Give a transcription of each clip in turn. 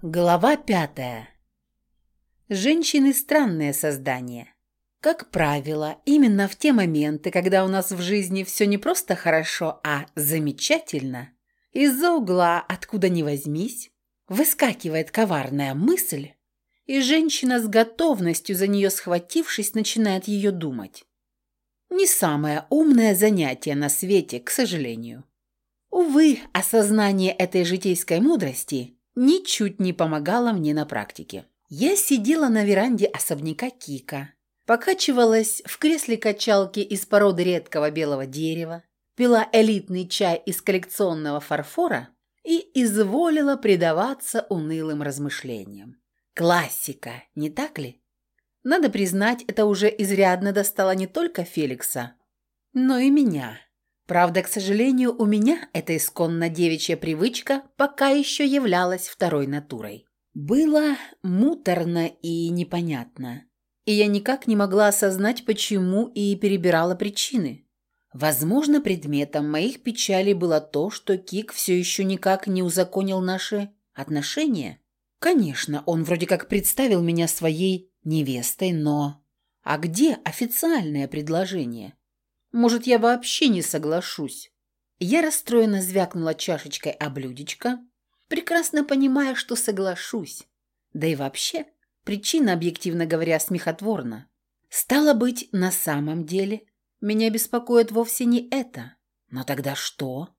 Глава пятая. Женщины – странное создание. Как правило, именно в те моменты, когда у нас в жизни все не просто хорошо, а замечательно, из-за угла, откуда ни возьмись, выскакивает коварная мысль, и женщина с готовностью за нее схватившись, начинает ее думать. Не самое умное занятие на свете, к сожалению. Увы, осознание этой житейской мудрости – ничуть не помогала мне на практике. Я сидела на веранде особняка Кика, покачивалась в кресле качалки из породы редкого белого дерева, пила элитный чай из коллекционного фарфора и изволила предаваться унылым размышлениям. Классика, не так ли? Надо признать, это уже изрядно достало не только Феликса, но и меня. Правда, к сожалению, у меня эта исконно девичья привычка пока еще являлась второй натурой. Было муторно и непонятно. И я никак не могла осознать, почему, и перебирала причины. Возможно, предметом моих печалей было то, что Кик все еще никак не узаконил наши отношения. Конечно, он вроде как представил меня своей невестой, но... А где официальное предложение? Может, я вообще не соглашусь?» Я расстроенно звякнула чашечкой о блюдечко, прекрасно понимая, что соглашусь. Да и вообще, причина, объективно говоря, смехотворна. Стало быть, на самом деле, меня беспокоит вовсе не это. Но тогда что?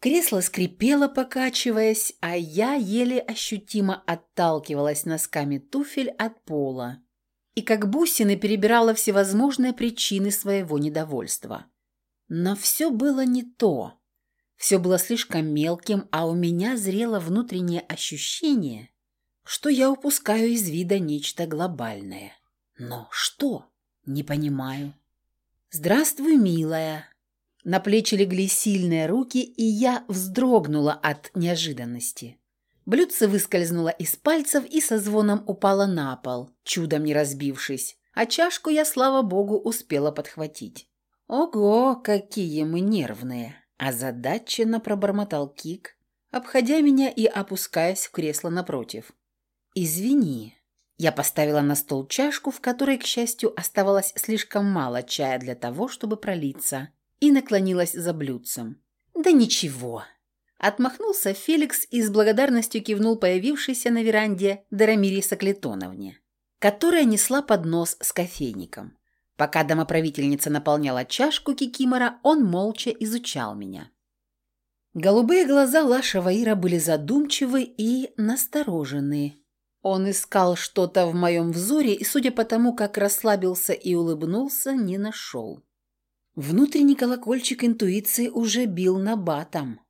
Кресло скрипело, покачиваясь, а я еле ощутимо отталкивалась носками туфель от пола и как бусины перебирала всевозможные причины своего недовольства. Но все было не то. Все было слишком мелким, а у меня зрело внутреннее ощущение, что я упускаю из вида нечто глобальное. Но что? Не понимаю. «Здравствуй, милая!» На плечи легли сильные руки, и я вздрогнула от неожиданности. Блюдце выскользнуло из пальцев и со звоном упало на пол, чудом не разбившись, а чашку я, слава богу, успела подхватить. «Ого, какие мы нервные!» Озадаченно пробормотал Кик, обходя меня и опускаясь в кресло напротив. «Извини». Я поставила на стол чашку, в которой, к счастью, оставалось слишком мало чая для того, чтобы пролиться, и наклонилась за блюдцем. «Да ничего, Отмахнулся Феликс и с благодарностью кивнул появившейся на веранде Дарамире Соклетоновне, которая несла поднос с кофейником. Пока домоправительница наполняла чашку кикимора, он молча изучал меня. Голубые глаза Лаша Ваира были задумчивы и настороженные. Он искал что-то в моем взоре и, судя по тому, как расслабился и улыбнулся, не нашел. Внутренний колокольчик интуиции уже бил на батом.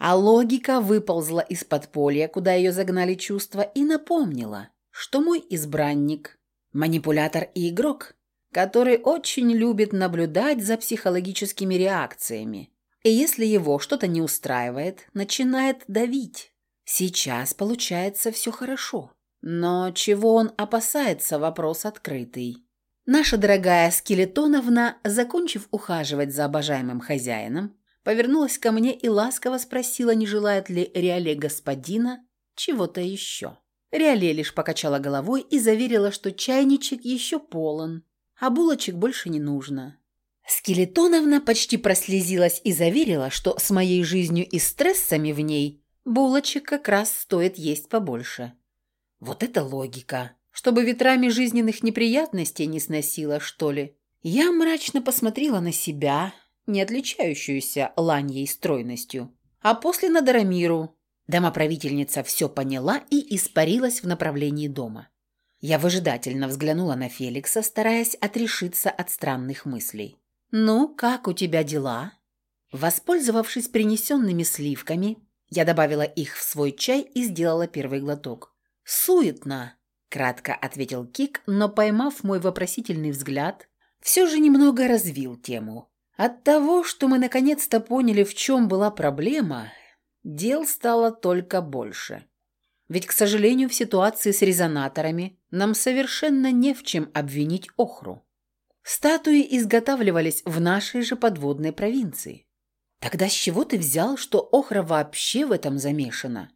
А логика выползла из подполья, куда ее загнали чувства, и напомнила, что мой избранник – манипулятор и игрок, который очень любит наблюдать за психологическими реакциями. И если его что-то не устраивает, начинает давить. Сейчас получается все хорошо. Но чего он опасается, вопрос открытый. Наша дорогая Скелетоновна, закончив ухаживать за обожаемым хозяином, повернулась ко мне и ласково спросила, не желает ли Реале господина чего-то еще. Реале лишь покачала головой и заверила, что чайничек еще полон, а булочек больше не нужно. Скелетоновна почти прослезилась и заверила, что с моей жизнью и стрессами в ней булочек как раз стоит есть побольше. Вот это логика. Чтобы ветрами жизненных неприятностей не сносила, что ли. Я мрачно посмотрела на себя, не отличающуюся ланьей стройностью, а после на Дарамиру. Домоправительница все поняла и испарилась в направлении дома. Я выжидательно взглянула на Феликса, стараясь отрешиться от странных мыслей. «Ну, как у тебя дела?» Воспользовавшись принесенными сливками, я добавила их в свой чай и сделала первый глоток. «Суетно», — кратко ответил Кик, но, поймав мой вопросительный взгляд, все же немного развил тему. От того, что мы наконец-то поняли, в чем была проблема, дел стало только больше. Ведь, к сожалению, в ситуации с резонаторами нам совершенно не в чем обвинить Охру. Статуи изготавливались в нашей же подводной провинции. Тогда с чего ты взял, что Охра вообще в этом замешана?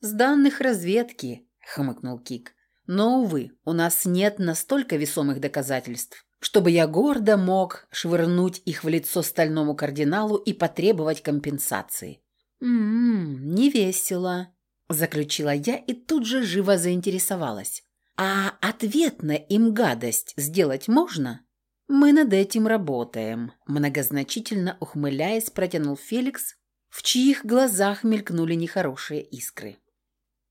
С данных разведки, хмыкнул Кик. «Но, увы, у нас нет настолько весомых доказательств, чтобы я гордо мог швырнуть их в лицо стальному кардиналу и потребовать компенсации». «М-м, не весело», – заключила я и тут же живо заинтересовалась. «А ответно им гадость сделать можно?» «Мы над этим работаем», – многозначительно ухмыляясь, протянул Феликс, в чьих глазах мелькнули нехорошие искры.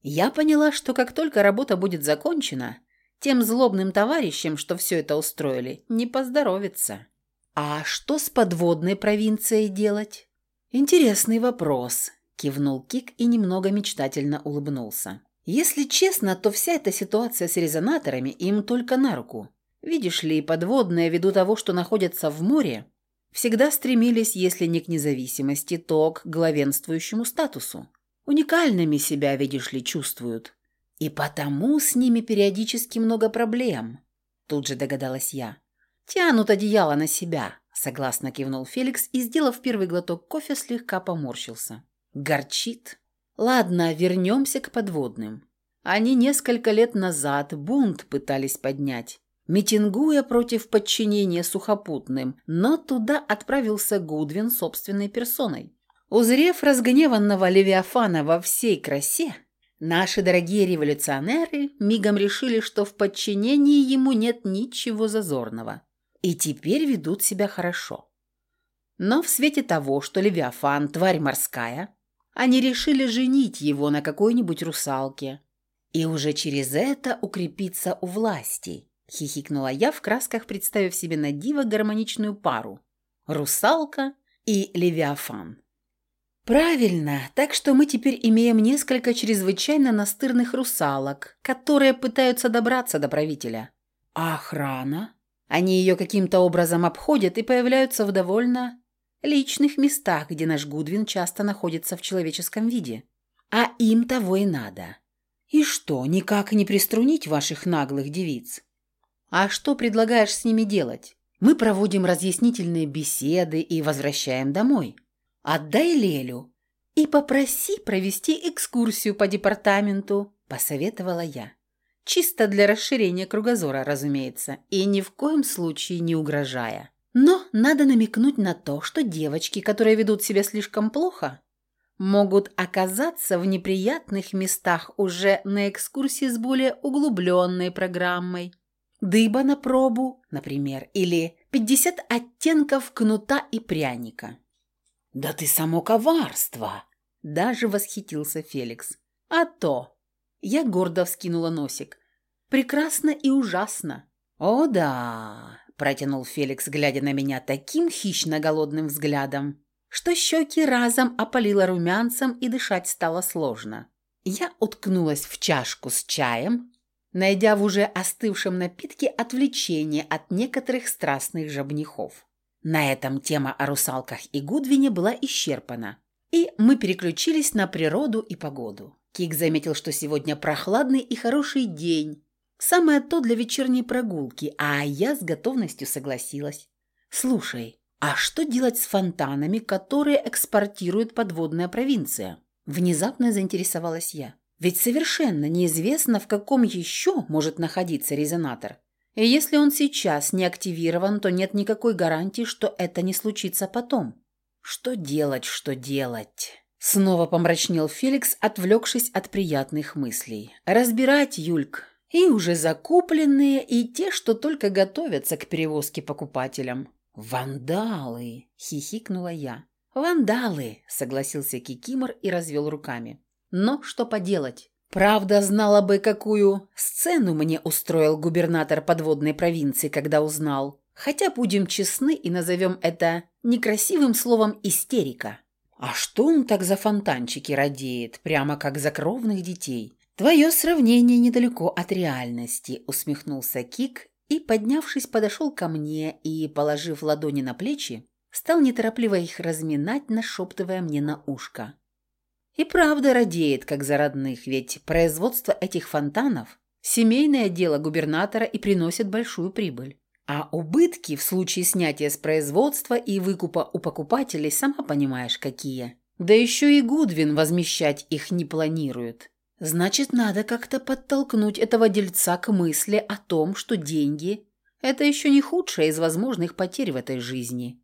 Я поняла, что как только работа будет закончена, тем злобным товарищам, что все это устроили, не поздоровится. А что с подводной провинцией делать? Интересный вопрос, кивнул Кик и немного мечтательно улыбнулся. Если честно, то вся эта ситуация с резонаторами им только на руку. Видишь ли, подводные, ввиду того, что находятся в море, всегда стремились, если не к независимости, то к главенствующему статусу. Уникальными себя, видишь ли, чувствуют. И потому с ними периодически много проблем. Тут же догадалась я. Тянут одеяло на себя, согласно кивнул Феликс и, сделав первый глоток кофе, слегка поморщился. Горчит. Ладно, вернемся к подводным. Они несколько лет назад бунт пытались поднять митингуя против подчинения сухопутным, но туда отправился Гудвин собственной персоной. Узрев разгневанного Левиафана во всей красе, наши дорогие революционеры мигом решили, что в подчинении ему нет ничего зазорного, и теперь ведут себя хорошо. Но в свете того, что Левиафан – тварь морская, они решили женить его на какой-нибудь русалке и уже через это укрепиться у власти – Хихикнула я в красках, представив себе на диво гармоничную пару. Русалка и Левиафан. Правильно, так что мы теперь имеем несколько чрезвычайно настырных русалок, которые пытаются добраться до правителя. А охрана? Они ее каким-то образом обходят и появляются в довольно личных местах, где наш Гудвин часто находится в человеческом виде. А им того и надо. И что, никак не приструнить ваших наглых девиц? А что предлагаешь с ними делать? Мы проводим разъяснительные беседы и возвращаем домой. Отдай Лелю и попроси провести экскурсию по департаменту, посоветовала я. Чисто для расширения кругозора, разумеется, и ни в коем случае не угрожая. Но надо намекнуть на то, что девочки, которые ведут себя слишком плохо, могут оказаться в неприятных местах уже на экскурсии с более углубленной программой дыба на пробу, например, или пятьдесят оттенков кнута и пряника. «Да ты само коварство!» – даже восхитился Феликс. «А то!» – я гордо вскинула носик. «Прекрасно и ужасно!» «О да!» – протянул Феликс, глядя на меня таким хищно-голодным взглядом, что щеки разом опалило румянцем и дышать стало сложно. Я уткнулась в чашку с чаем, найдя в уже остывшем напитке отвлечение от некоторых страстных жабнихов. На этом тема о русалках и Гудвине была исчерпана, и мы переключились на природу и погоду. Кик заметил, что сегодня прохладный и хороший день, самое то для вечерней прогулки, а я с готовностью согласилась. «Слушай, а что делать с фонтанами, которые экспортирует подводная провинция?» Внезапно заинтересовалась я. Ведь совершенно неизвестно, в каком еще может находиться резонатор. И если он сейчас не активирован, то нет никакой гарантии, что это не случится потом. Что делать, что делать? Снова помрачнел Феликс, отвлекшись от приятных мыслей. Разбирать, Юльк. И уже закупленные, и те, что только готовятся к перевозке покупателям. «Вандалы!» – хихикнула я. «Вандалы!» – согласился Кикимор и развел руками. Но что поделать? Правда, знала бы, какую сцену мне устроил губернатор подводной провинции, когда узнал. Хотя будем честны и назовем это некрасивым словом «истерика». А что он так за фонтанчики радеет, прямо как за кровных детей? Твое сравнение недалеко от реальности, усмехнулся Кик и, поднявшись, подошел ко мне и, положив ладони на плечи, стал неторопливо их разминать, нашептывая мне на ушко. И правда радеет, как за родных, ведь производство этих фонтанов – семейное дело губернатора и приносит большую прибыль. А убытки в случае снятия с производства и выкупа у покупателей, сама понимаешь, какие. Да еще и Гудвин возмещать их не планирует. Значит, надо как-то подтолкнуть этого дельца к мысли о том, что деньги – это еще не худшая из возможных потерь в этой жизни.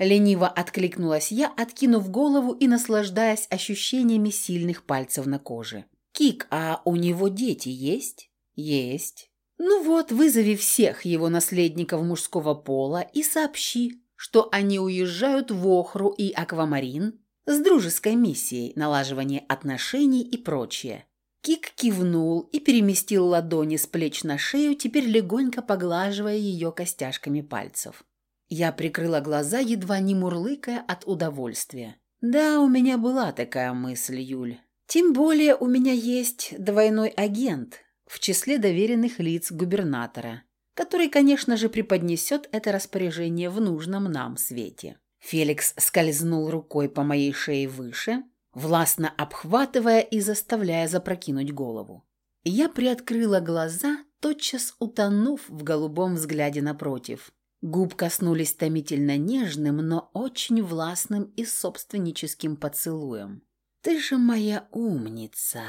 Лениво откликнулась я, откинув голову и наслаждаясь ощущениями сильных пальцев на коже. «Кик, а у него дети есть?» «Есть». «Ну вот, вызови всех его наследников мужского пола и сообщи, что они уезжают в Охру и Аквамарин с дружеской миссией налаживания отношений и прочее. Кик кивнул и переместил ладони с плеч на шею, теперь легонько поглаживая ее костяшками пальцев. Я прикрыла глаза, едва не мурлыкая от удовольствия. Да, у меня была такая мысль, Юль. Тем более у меня есть двойной агент в числе доверенных лиц губернатора, который, конечно же, преподнесет это распоряжение в нужном нам свете. Феликс скользнул рукой по моей шее выше, властно обхватывая и заставляя запрокинуть голову. Я приоткрыла глаза, тотчас утонув в голубом взгляде напротив. Губ коснулись томительно нежным, но очень властным и собственническим поцелуем. «Ты же моя умница!»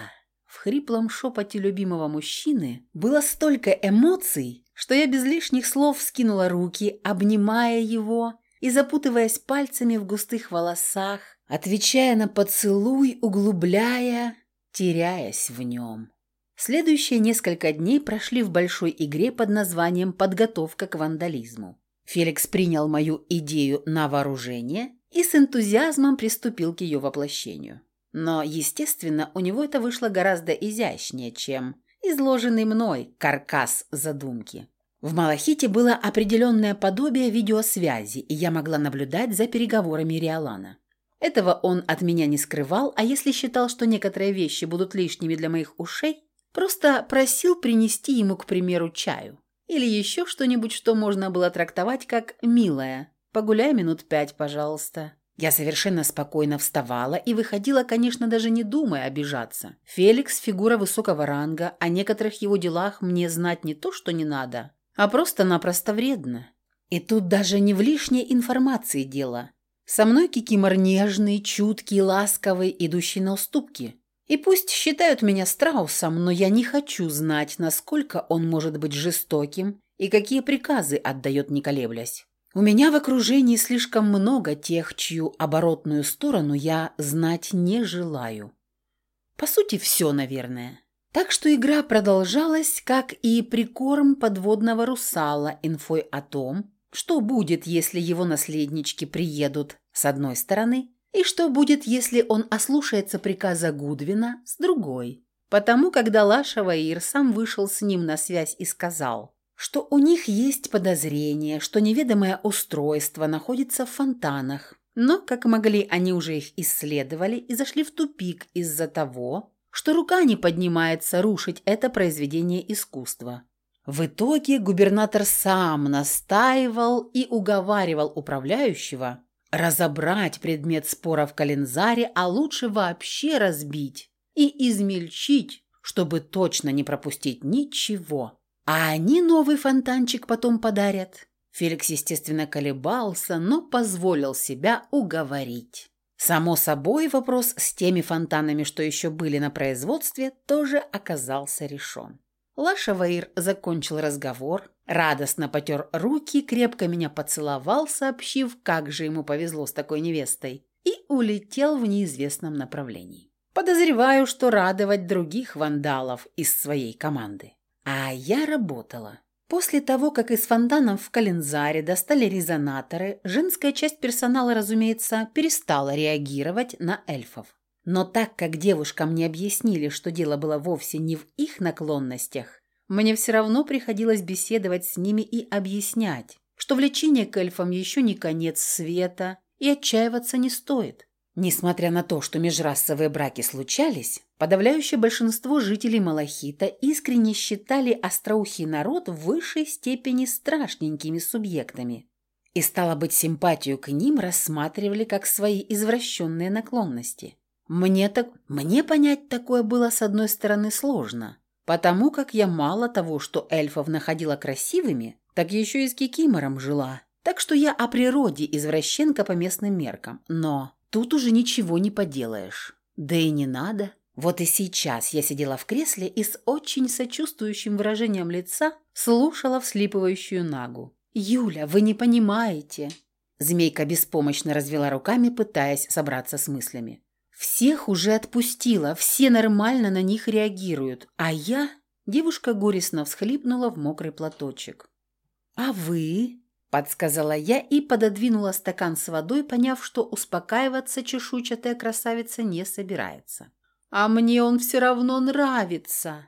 В хриплом шепоте любимого мужчины было столько эмоций, что я без лишних слов скинула руки, обнимая его и запутываясь пальцами в густых волосах, отвечая на поцелуй, углубляя, теряясь в нем. Следующие несколько дней прошли в большой игре под названием «Подготовка к вандализму». Феликс принял мою идею на вооружение и с энтузиазмом приступил к ее воплощению. Но, естественно, у него это вышло гораздо изящнее, чем изложенный мной каркас задумки. В Малахите было определенное подобие видеосвязи, и я могла наблюдать за переговорами Риолана. Этого он от меня не скрывал, а если считал, что некоторые вещи будут лишними для моих ушей, просто просил принести ему, к примеру, чаю. Или еще что-нибудь, что можно было трактовать как «милая». «Погуляй минут пять, пожалуйста». Я совершенно спокойно вставала и выходила, конечно, даже не думая обижаться. Феликс – фигура высокого ранга, о некоторых его делах мне знать не то, что не надо, а просто-напросто вредно. И тут даже не в лишней информации дело – со мной кикимор нежный, чуткий, ласковый, идущий на уступки. И пусть считают меня страусом, но я не хочу знать, насколько он может быть жестоким и какие приказы отдает не колеблясь. У меня в окружении слишком много тех, чью оборотную сторону я знать не желаю. По сути, все, наверное. Так что игра продолжалась, как и прикорм подводного русала инфой о том, что будет, если его наследнички приедут с одной стороны, и что будет, если он ослушается приказа Гудвина с другой. Потому, когда Лашаваир сам вышел с ним на связь и сказал, что у них есть подозрение, что неведомое устройство находится в фонтанах, но, как могли, они уже их исследовали и зашли в тупик из-за того, что рука не поднимается рушить это произведение искусства. В итоге губернатор сам настаивал и уговаривал управляющего разобрать предмет спора в календаре, а лучше вообще разбить и измельчить, чтобы точно не пропустить ничего. А они новый фонтанчик потом подарят. Феликс, естественно, колебался, но позволил себя уговорить. Само собой, вопрос с теми фонтанами, что еще были на производстве, тоже оказался решен. Лаша Ваир закончил разговор, радостно потер руки, крепко меня поцеловал, сообщив, как же ему повезло с такой невестой, и улетел в неизвестном направлении. Подозреваю, что радовать других вандалов из своей команды. А я работала. После того, как из фонтанов в Калензаре достали резонаторы, женская часть персонала, разумеется, перестала реагировать на эльфов. Но так как девушкам не объяснили, что дело было вовсе не в их наклонностях, мне все равно приходилось беседовать с ними и объяснять, что влечение к эльфам еще не конец света и отчаиваться не стоит. Несмотря на то, что межрасовые браки случались, подавляющее большинство жителей Малахита искренне считали остроухий народ в высшей степени страшненькими субъектами. И, стало быть, симпатию к ним рассматривали как свои извращенные наклонности – мне, так, мне понять такое было, с одной стороны, сложно, потому как я мало того, что эльфов находила красивыми, так еще и с кикимором жила. Так что я о природе извращенка по местным меркам. Но тут уже ничего не поделаешь. Да и не надо. Вот и сейчас я сидела в кресле и с очень сочувствующим выражением лица слушала вслипывающую Нагу. «Юля, вы не понимаете!» Змейка беспомощно развела руками, пытаясь собраться с мыслями. «Всех уже отпустила, все нормально на них реагируют, а я...» Девушка горестно всхлипнула в мокрый платочек. «А вы?» – подсказала я и пододвинула стакан с водой, поняв, что успокаиваться чешуйчатая красавица не собирается. «А мне он все равно нравится!»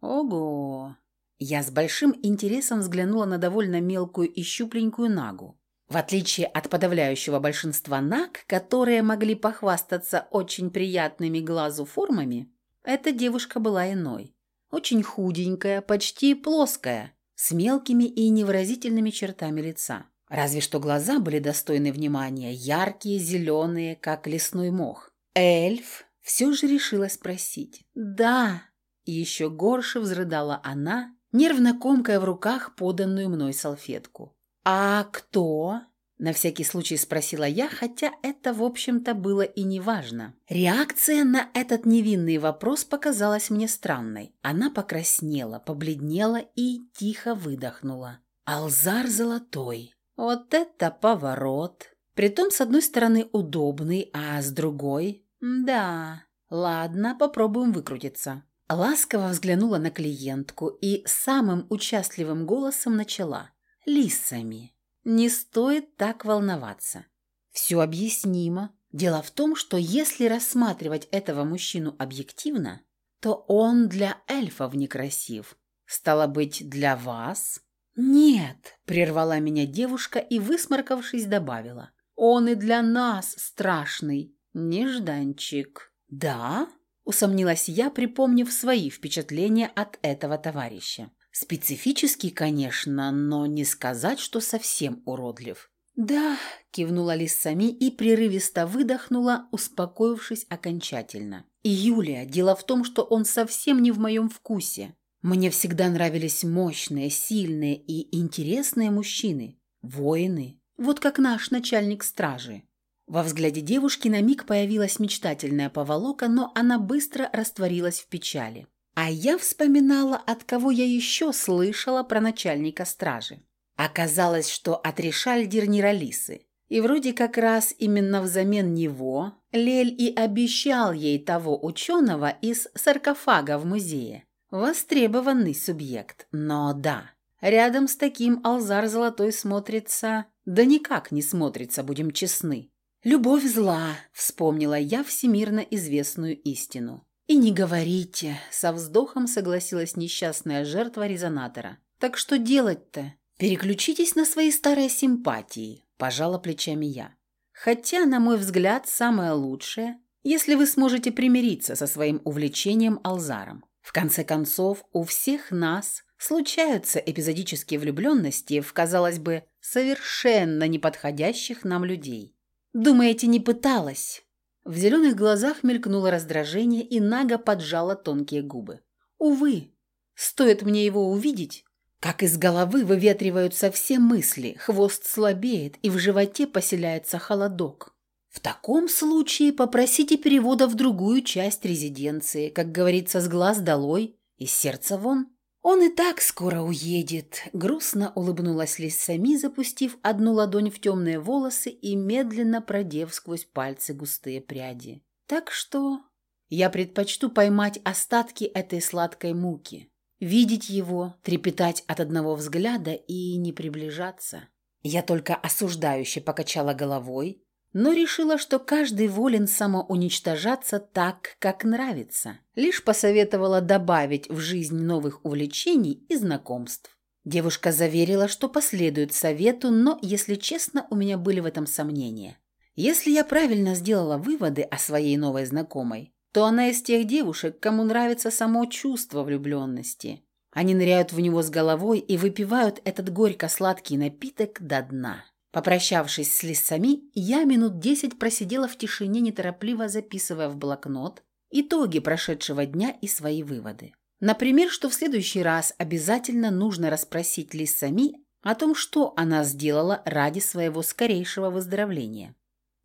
«Ого!» Я с большим интересом взглянула на довольно мелкую и щупленькую нагу. В отличие от подавляющего большинства наг, которые могли похвастаться очень приятными глазу формами, эта девушка была иной. Очень худенькая, почти плоская, с мелкими и невыразительными чертами лица. Разве что глаза были достойны внимания, яркие, зеленые, как лесной мох. Эльф все же решила спросить. «Да!» И еще горше взрыдала она, нервно комкая в руках поданную мной салфетку. «А кто?» На всякий случай спросила я, хотя это, в общем-то, было и не важно. Реакция на этот невинный вопрос показалась мне странной. Она покраснела, побледнела и тихо выдохнула. «Алзар золотой. Вот это поворот!» Притом, с одной стороны, удобный, а с другой... Да, ладно, попробуем выкрутиться. Ласково взглянула на клиентку и самым участливым голосом начала. «Лисами». Не стоит так волноваться. Все объяснимо. Дело в том, что если рассматривать этого мужчину объективно, то он для эльфов некрасив. Стало быть, для вас? Нет, прервала меня девушка и, высморкавшись, добавила. Он и для нас страшный. Нежданчик. Да? Усомнилась я, припомнив свои впечатления от этого товарища. Специфический, конечно, но не сказать, что совсем уродлив. «Да», – кивнула Лиссами и прерывисто выдохнула, успокоившись окончательно. «И Юлия, дело в том, что он совсем не в моем вкусе. Мне всегда нравились мощные, сильные и интересные мужчины, воины, вот как наш начальник стражи». Во взгляде девушки на миг появилась мечтательная поволока, но она быстро растворилась в печали. А я вспоминала, от кого я еще слышала про начальника стражи. Оказалось, что от Ришальдир Ниралисы. И вроде как раз именно взамен него Лель и обещал ей того ученого из саркофага в музее. Востребованный субъект. Но да, рядом с таким Алзар Золотой смотрится... Да никак не смотрится, будем честны. «Любовь зла», — вспомнила я всемирно известную истину. «И не говорите», — со вздохом согласилась несчастная жертва резонатора. «Так что делать-то? Переключитесь на свои старые симпатии», – пожала плечами я. «Хотя, на мой взгляд, самое лучшее, если вы сможете примириться со своим увлечением Алзаром. В конце концов, у всех нас случаются эпизодические влюбленности в, казалось бы, совершенно неподходящих нам людей. Думаете, не пыталась?» В зеленых глазах мелькнуло раздражение, и Нага поджала тонкие губы. «Увы, стоит мне его увидеть, как из головы выветриваются все мысли, хвост слабеет, и в животе поселяется холодок. В таком случае попросите перевода в другую часть резиденции, как говорится, с глаз долой, из сердца вон». «Он и так скоро уедет», — грустно улыбнулась Лиссами, запустив одну ладонь в темные волосы и медленно продев сквозь пальцы густые пряди. «Так что я предпочту поймать остатки этой сладкой муки, видеть его, трепетать от одного взгляда и не приближаться». Я только осуждающе покачала головой, но решила, что каждый волен самоуничтожаться так, как нравится. Лишь посоветовала добавить в жизнь новых увлечений и знакомств. Девушка заверила, что последует совету, но, если честно, у меня были в этом сомнения. Если я правильно сделала выводы о своей новой знакомой, то она из тех девушек, кому нравится само чувство влюбленности. Они ныряют в него с головой и выпивают этот горько-сладкий напиток до дна. Попрощавшись с лисами, я минут десять просидела в тишине, неторопливо записывая в блокнот итоги прошедшего дня и свои выводы. Например, что в следующий раз обязательно нужно расспросить лисами о том, что она сделала ради своего скорейшего выздоровления.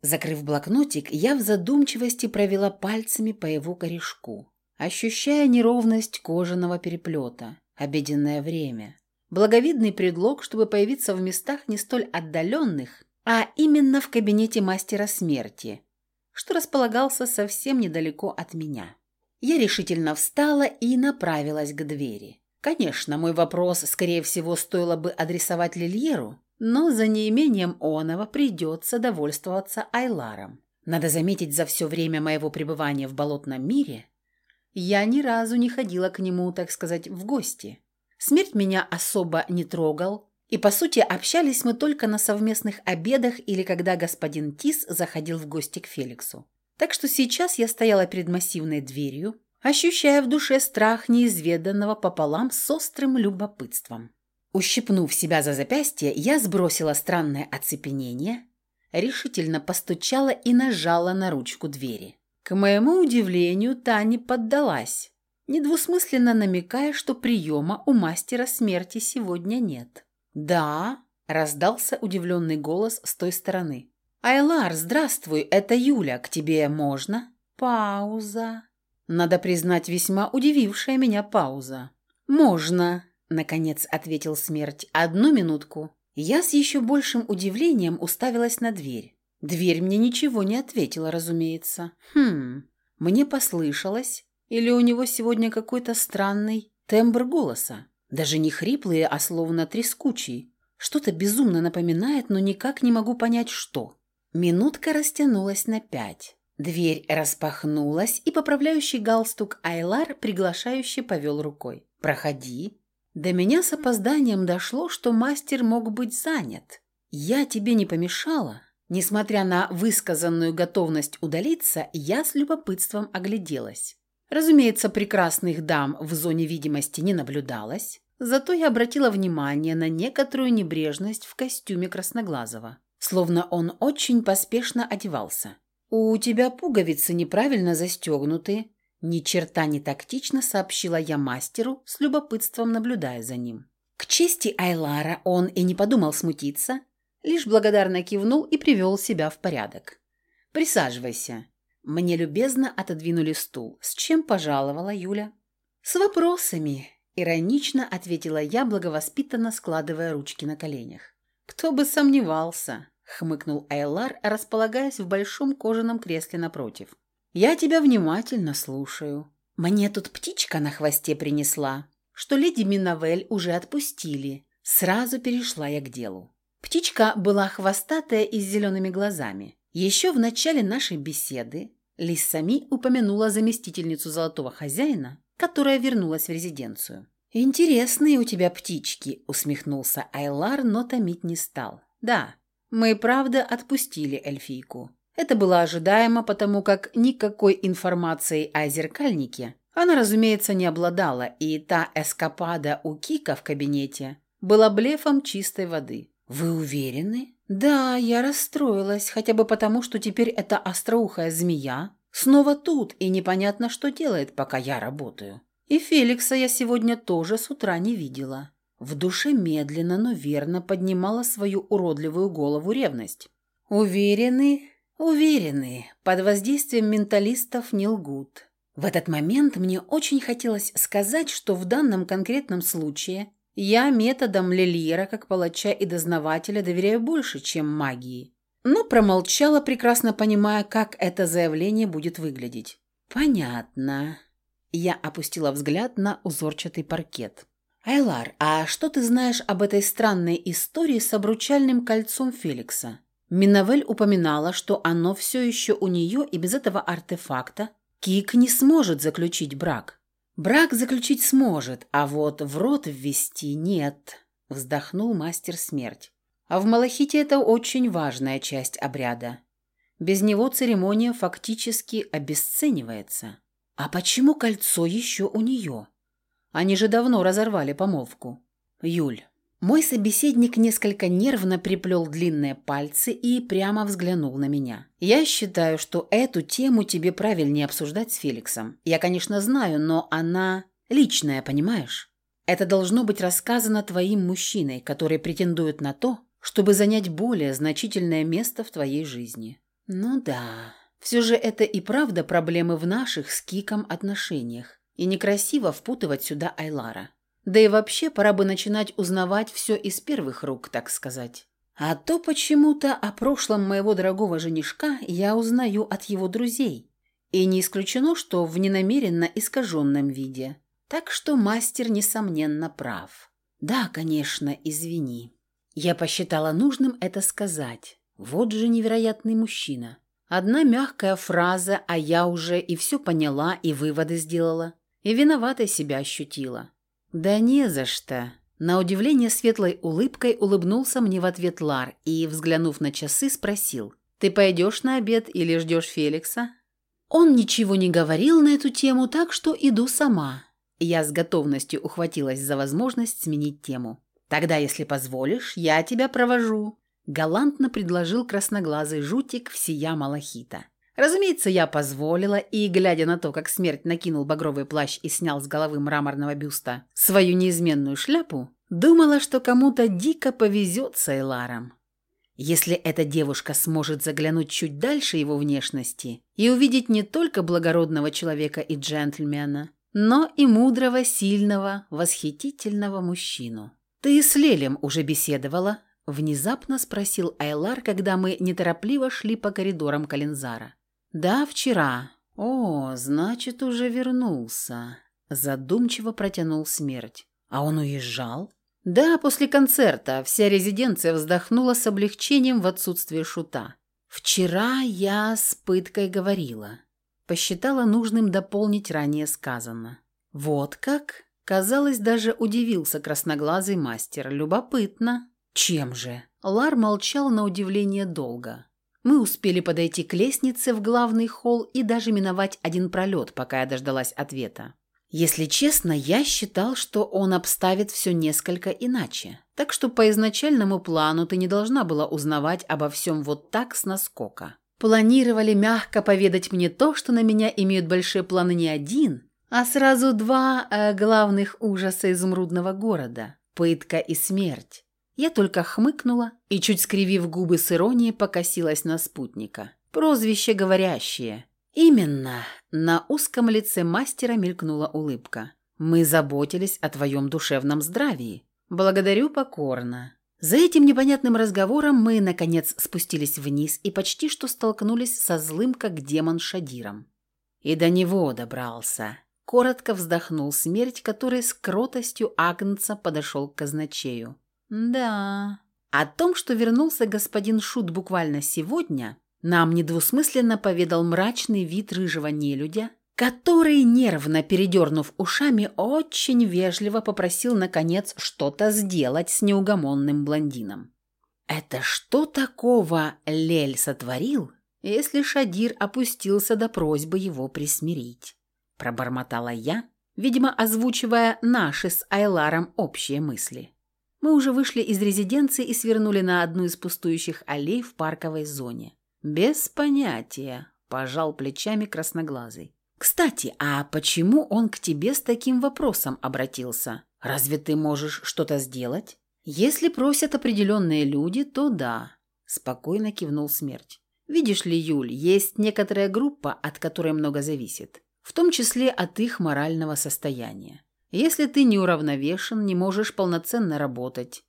Закрыв блокнотик, я в задумчивости провела пальцами по его корешку, ощущая неровность кожаного переплета, обеденное время. Благовидный предлог, чтобы появиться в местах не столь отдаленных, а именно в кабинете мастера смерти, что располагался совсем недалеко от меня. Я решительно встала и направилась к двери. Конечно, мой вопрос, скорее всего, стоило бы адресовать Лильеру, но за неимением оного придется довольствоваться Айларом. Надо заметить, за все время моего пребывания в болотном мире я ни разу не ходила к нему, так сказать, в гости. Смерть меня особо не трогал, и, по сути, общались мы только на совместных обедах или когда господин Тис заходил в гости к Феликсу. Так что сейчас я стояла перед массивной дверью, ощущая в душе страх неизведанного пополам с острым любопытством. Ущипнув себя за запястье, я сбросила странное оцепенение, решительно постучала и нажала на ручку двери. К моему удивлению, та не поддалась, недвусмысленно намекая, что приема у мастера смерти сегодня нет. «Да», – раздался удивленный голос с той стороны. «Айлар, здравствуй, это Юля, к тебе можно?» Пауза. Надо признать, весьма удивившая меня пауза. «Можно», Наконец ответил смерть. «Одну минутку». Я с еще большим удивлением уставилась на дверь. Дверь мне ничего не ответила, разумеется. Хм, мне послышалось, или у него сегодня какой-то странный тембр голоса. Даже не хриплый, а словно трескучий. Что-то безумно напоминает, но никак не могу понять, что. Минутка растянулась на пять. Дверь распахнулась, и поправляющий галстук Айлар приглашающе повел рукой. «Проходи». До меня с опозданием дошло, что мастер мог быть занят. Я тебе не помешала. Несмотря на высказанную готовность удалиться, я с любопытством огляделась. Разумеется, прекрасных дам в зоне видимости не наблюдалось, зато я обратила внимание на некоторую небрежность в костюме Красноглазого, словно он очень поспешно одевался. «У тебя пуговицы неправильно застегнуты, ни черта не тактично сообщила я мастеру, с любопытством наблюдая за ним. К чести Айлара он и не подумал смутиться, лишь благодарно кивнул и привел себя в порядок. «Присаживайся». Мне любезно отодвинули стул. «С чем пожаловала Юля?» «С вопросами», — иронично ответила я, благовоспитанно складывая ручки на коленях. «Кто бы сомневался», — хмыкнул Айлар, располагаясь в большом кожаном кресле напротив. «Я тебя внимательно слушаю. Мне тут птичка на хвосте принесла, что леди Миновель уже отпустили. Сразу перешла я к делу. Птичка была хвостатая и с зелеными глазами. Еще в начале нашей беседы Лис Сами упомянула заместительницу золотого хозяина, которая вернулась в резиденцию. «Интересные у тебя птички», — усмехнулся Айлар, но томить не стал. «Да, мы правда отпустили эльфийку. Это было ожидаемо, потому как никакой информацией о зеркальнике она, разумеется, не обладала, и та эскапада у Кика в кабинете была блефом чистой воды. «Вы уверены?» «Да, я расстроилась, хотя бы потому, что теперь эта остроухая змея снова тут, и непонятно, что делает, пока я работаю. И Феликса я сегодня тоже с утра не видела». В душе медленно, но верно поднимала свою уродливую голову ревность. «Уверены?» Уверены, под воздействием менталистов не лгут. В этот момент мне очень хотелось сказать, что в данном конкретном случае я методом Лильера как палача и дознавателя доверяю больше, чем магии. Но промолчала, прекрасно понимая, как это заявление будет выглядеть. «Понятно». Я опустила взгляд на узорчатый паркет. «Айлар, а что ты знаешь об этой странной истории с обручальным кольцом Феликса?» Миновель упоминала, что оно все еще у нее, и без этого артефакта Кик не сможет заключить брак. Брак заключить сможет, а вот в рот ввести нет, вздохнул мастер смерть. А в Малахите это очень важная часть обряда. Без него церемония фактически обесценивается. А почему кольцо еще у нее? Они же давно разорвали помолвку. Юль, мой собеседник несколько нервно приплел длинные пальцы и прямо взглянул на меня. «Я считаю, что эту тему тебе правильнее обсуждать с Феликсом. Я, конечно, знаю, но она личная, понимаешь? Это должно быть рассказано твоим мужчиной, который претендует на то, чтобы занять более значительное место в твоей жизни». Ну да, все же это и правда проблемы в наших с Киком отношениях. И некрасиво впутывать сюда Айлара. Да и вообще пора бы начинать узнавать все из первых рук, так сказать. А то почему-то о прошлом моего дорогого женишка я узнаю от его друзей. И не исключено, что в ненамеренно искаженном виде. Так что мастер, несомненно, прав. Да, конечно, извини. Я посчитала нужным это сказать. Вот же невероятный мужчина. Одна мягкая фраза, а я уже и все поняла, и выводы сделала. И виноватой себя ощутила. Да не за что. На удивление светлой улыбкой улыбнулся мне в ответ Лар и, взглянув на часы, спросил. «Ты пойдешь на обед или ждешь Феликса?» Он ничего не говорил на эту тему, так что иду сама. Я с готовностью ухватилась за возможность сменить тему. «Тогда, если позволишь, я тебя провожу», – галантно предложил красноглазый жутик всея малахита. Разумеется, я позволила, и, глядя на то, как смерть накинул багровый плащ и снял с головы мраморного бюста свою неизменную шляпу, думала, что кому-то дико повезет с Эйларом. Если эта девушка сможет заглянуть чуть дальше его внешности и увидеть не только благородного человека и джентльмена, но и мудрого, сильного, восхитительного мужчину. «Ты с Лелем уже беседовала?» – внезапно спросил Айлар, когда мы неторопливо шли по коридорам Калинзара. «Да, вчера». «О, значит, уже вернулся», – задумчиво протянул смерть. «А он уезжал?» «Да, после концерта вся резиденция вздохнула с облегчением в отсутствие шута. Вчера я с пыткой говорила. Посчитала нужным дополнить ранее сказанное. Вот как?» Казалось, даже удивился красноглазый мастер. «Любопытно». «Чем же?» Лар молчал на удивление долго. Мы успели подойти к лестнице в главный холл и даже миновать один пролет, пока я дождалась ответа. Если честно, я считал, что он обставит все несколько иначе. Так что по изначальному плану ты не должна была узнавать обо всем вот так с наскока. Планировали мягко поведать мне то, что на меня имеют большие планы не один, а сразу два э, главных ужаса изумрудного города – пытка и смерть. Я только хмыкнула и, чуть скривив губы с иронией, покосилась на спутника. Прозвище говорящее. «Именно!» На узком лице мастера мелькнула улыбка. «Мы заботились о твоем душевном здравии. Благодарю покорно». За этим непонятным разговором мы, наконец, спустились вниз и почти что столкнулись со злым, как демон, Шадиром. И до него добрался. Коротко вздохнул смерть, который с кротостью Агнца подошел к казначею. Да. О том, что вернулся господин Шут буквально сегодня, нам недвусмысленно поведал мрачный вид рыжего нелюдя, который, нервно передернув ушами, очень вежливо попросил, наконец, что-то сделать с неугомонным блондином. «Это что такого Лель сотворил, если Шадир опустился до просьбы его присмирить?» Пробормотала я, видимо, озвучивая наши с Айларом общие мысли. Мы уже вышли из резиденции и свернули на одну из пустующих аллей в парковой зоне. «Без понятия», – пожал плечами красноглазый. «Кстати, а почему он к тебе с таким вопросом обратился? Разве ты можешь что-то сделать?» «Если просят определенные люди, то да», – спокойно кивнул смерть. «Видишь ли, Юль, есть некоторая группа, от которой много зависит, в том числе от их морального состояния. Если ты не уравновешен, не можешь полноценно работать.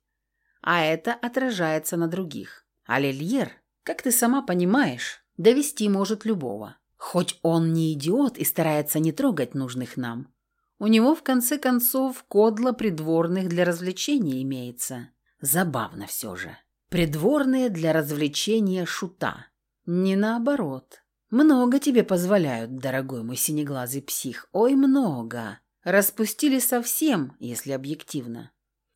А это отражается на других. А Лильер, как ты сама понимаешь, довести может любого. Хоть он не идиот и старается не трогать нужных нам. У него, в конце концов, кодло придворных для развлечения имеется. Забавно все же. Придворные для развлечения шута. Не наоборот. Много тебе позволяют, дорогой мой синеглазый псих. Ой, много. Распустили совсем, если объективно.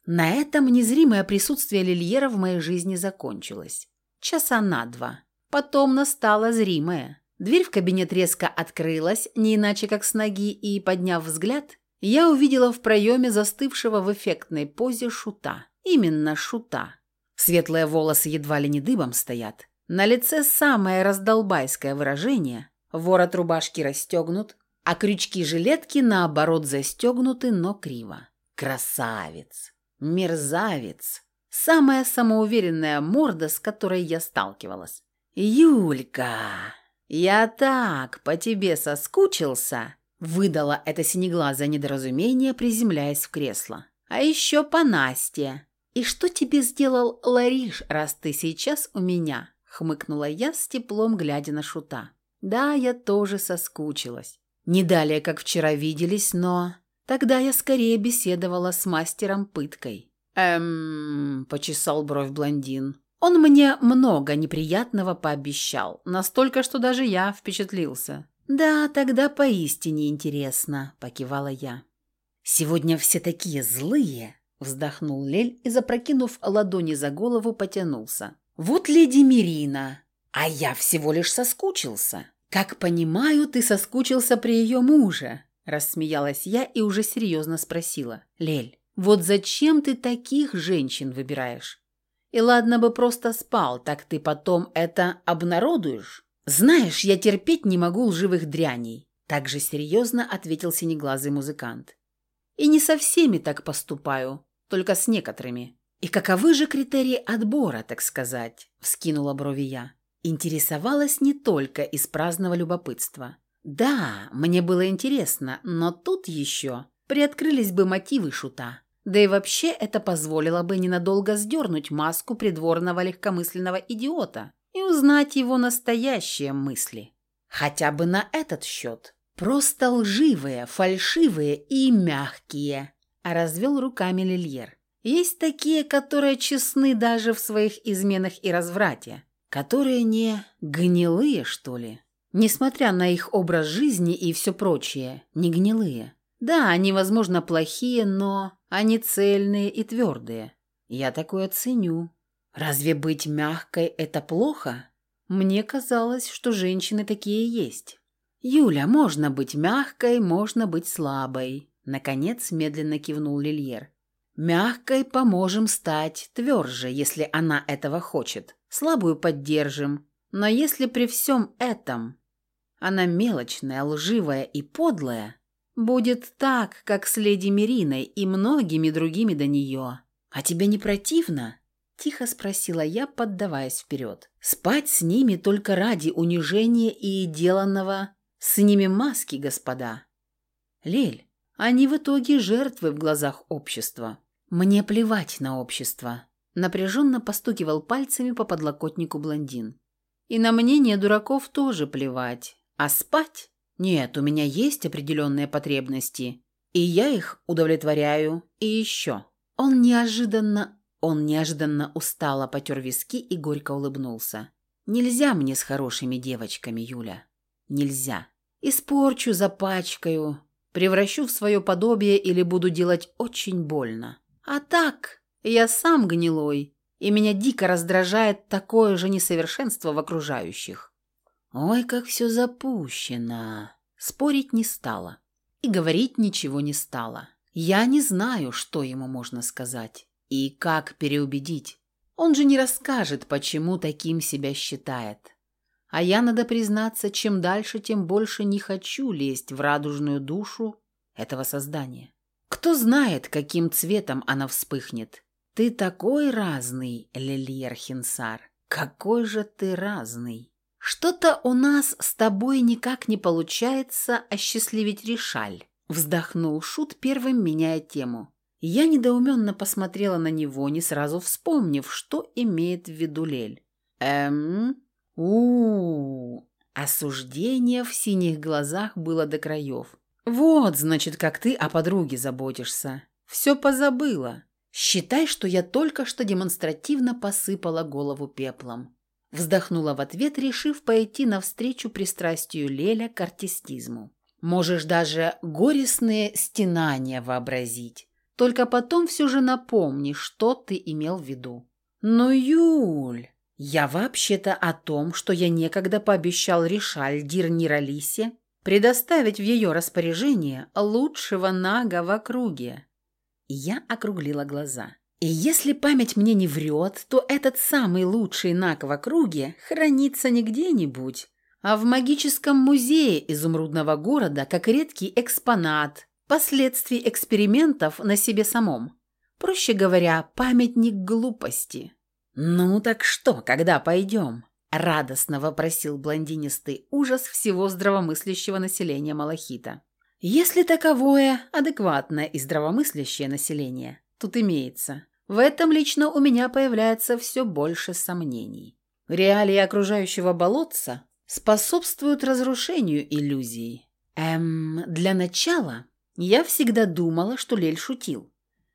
На этом незримое присутствие Лильера в моей жизни закончилось. Часа на два. Потом настало зримое. Дверь в кабинет резко открылась, не иначе как с ноги, и, подняв взгляд, я увидела в проеме застывшего в эффектной позе шута. Именно шута. Светлые волосы едва ли не дыбом стоят. На лице самое раздолбайское выражение. Ворот рубашки расстегнут, а крючки жилетки, наоборот, застегнуты, но криво. Красавец! Мерзавец! Самая самоуверенная морда, с которой я сталкивалась. «Юлька, я так по тебе соскучился!» Выдала это синеглазое недоразумение, приземляясь в кресло. «А еще по Насте!» «И что тебе сделал Лариш, раз ты сейчас у меня?» Хмыкнула я с теплом, глядя на шута. «Да, я тоже соскучилась. Не далее, как вчера виделись, но тогда я скорее беседовала с мастером пыткой». «Эм...» – почесал бровь блондин. «Он мне много неприятного пообещал, настолько, что даже я впечатлился». «Да, тогда поистине интересно», – покивала я. «Сегодня все такие злые», – вздохнул Лель и, запрокинув ладони за голову, потянулся. «Вот леди Мирина, а я всего лишь соскучился. Как понимаю, ты соскучился при ее муже», – рассмеялась я и уже серьезно спросила. «Лель, вот зачем ты таких женщин выбираешь? И ладно бы просто спал, так ты потом это обнародуешь?» «Знаешь, я терпеть не могу лживых дряней», – также серьезно ответил синеглазый музыкант. «И не со всеми так поступаю, только с некоторыми». «И каковы же критерии отбора, так сказать?» – вскинула брови я. Интересовалась не только из праздного любопытства. Да, мне было интересно, но тут еще приоткрылись бы мотивы шута. Да и вообще это позволило бы ненадолго сдернуть маску придворного легкомысленного идиота, и узнать его настоящие мысли. Хотя бы на этот счет. Просто лживые, фальшивые и мягкие. А развел руками Лильер. Есть такие, которые честны даже в своих изменах и разврате. Которые не гнилые, что ли. Несмотря на их образ жизни и все прочее, не гнилые. Да, они, возможно, плохие, но они цельные и твердые. Я такое ценю. Разве быть мягкой – это плохо? Мне казалось, что женщины такие есть. «Юля, можно быть мягкой, можно быть слабой», – наконец медленно кивнул Лильер. «Мягкой поможем стать тверже, если она этого хочет. Слабую поддержим. Но если при всем этом она мелочная, лживая и подлая, будет так, как с леди Мириной и многими другими до нее. А тебе не противно?» Тихо спросила я, поддаваясь вперед. «Спать с ними только ради унижения и деланного с ними маски, господа. Лель, они в итоге жертвы в глазах общества. Мне плевать на общество». Напряженно постукивал пальцами по подлокотнику блондин. «И на мнение дураков тоже плевать. А спать? Нет, у меня есть определенные потребности. И я их удовлетворяю. И еще». Он неожиданно он неожиданно устало потер виски и горько улыбнулся. «Нельзя мне с хорошими девочками, Юля. Нельзя. Испорчу, запачкаю, превращу в свое подобие или буду делать очень больно. А так, я сам гнилой, и меня дико раздражает такое же несовершенство в окружающих. Ой, как все запущено. Спорить не стала. И говорить ничего не стала. Я не знаю, что ему можно сказать. И как переубедить? Он же не расскажет, почему таким себя считает. А я, надо признаться, чем дальше, тем больше не хочу лезть в радужную душу этого создания. Кто знает, каким цветом она вспыхнет. Ты такой разный, Лильер Хинсар. Какой же ты разный. Что-то у нас с тобой никак не получается осчастливить Ришаль. Вздохнул Шут, первым меняя тему. Я недоуменно посмотрела на него, не сразу вспомнив, что имеет в виду Лель. «Эм? -у, -у. Осуждение в синих глазах было до краев. «Вот, значит, как ты о подруге заботишься. Все позабыла. Считай, что я только что демонстративно посыпала голову пеплом». Вздохнула в ответ, решив пойти навстречу пристрастию Леля к артистизму. «Можешь даже горестные стенания вообразить. Только потом все же напомни, что ты имел в виду». «Ну, Юль, я вообще-то о том, что я некогда пообещал Ришаль Дирниралисе предоставить в ее распоряжение лучшего нага в округе». Я округлила глаза. И если память мне не врет, то этот самый лучший наг в округе хранится не где-нибудь, а в магическом музее изумрудного города как редкий экспонат, последствий экспериментов на себе самом. Проще говоря, памятник глупости. «Ну так что, когда пойдем?» – радостно вопросил блондинистый ужас всего здравомыслящего населения Малахита. Если таковое адекватное и здравомыслящее население тут имеется, в этом лично у меня появляется все больше сомнений. Реалии окружающего болотца способствуют разрушению иллюзий. Эм, для начала я всегда думала, что Лель шутил.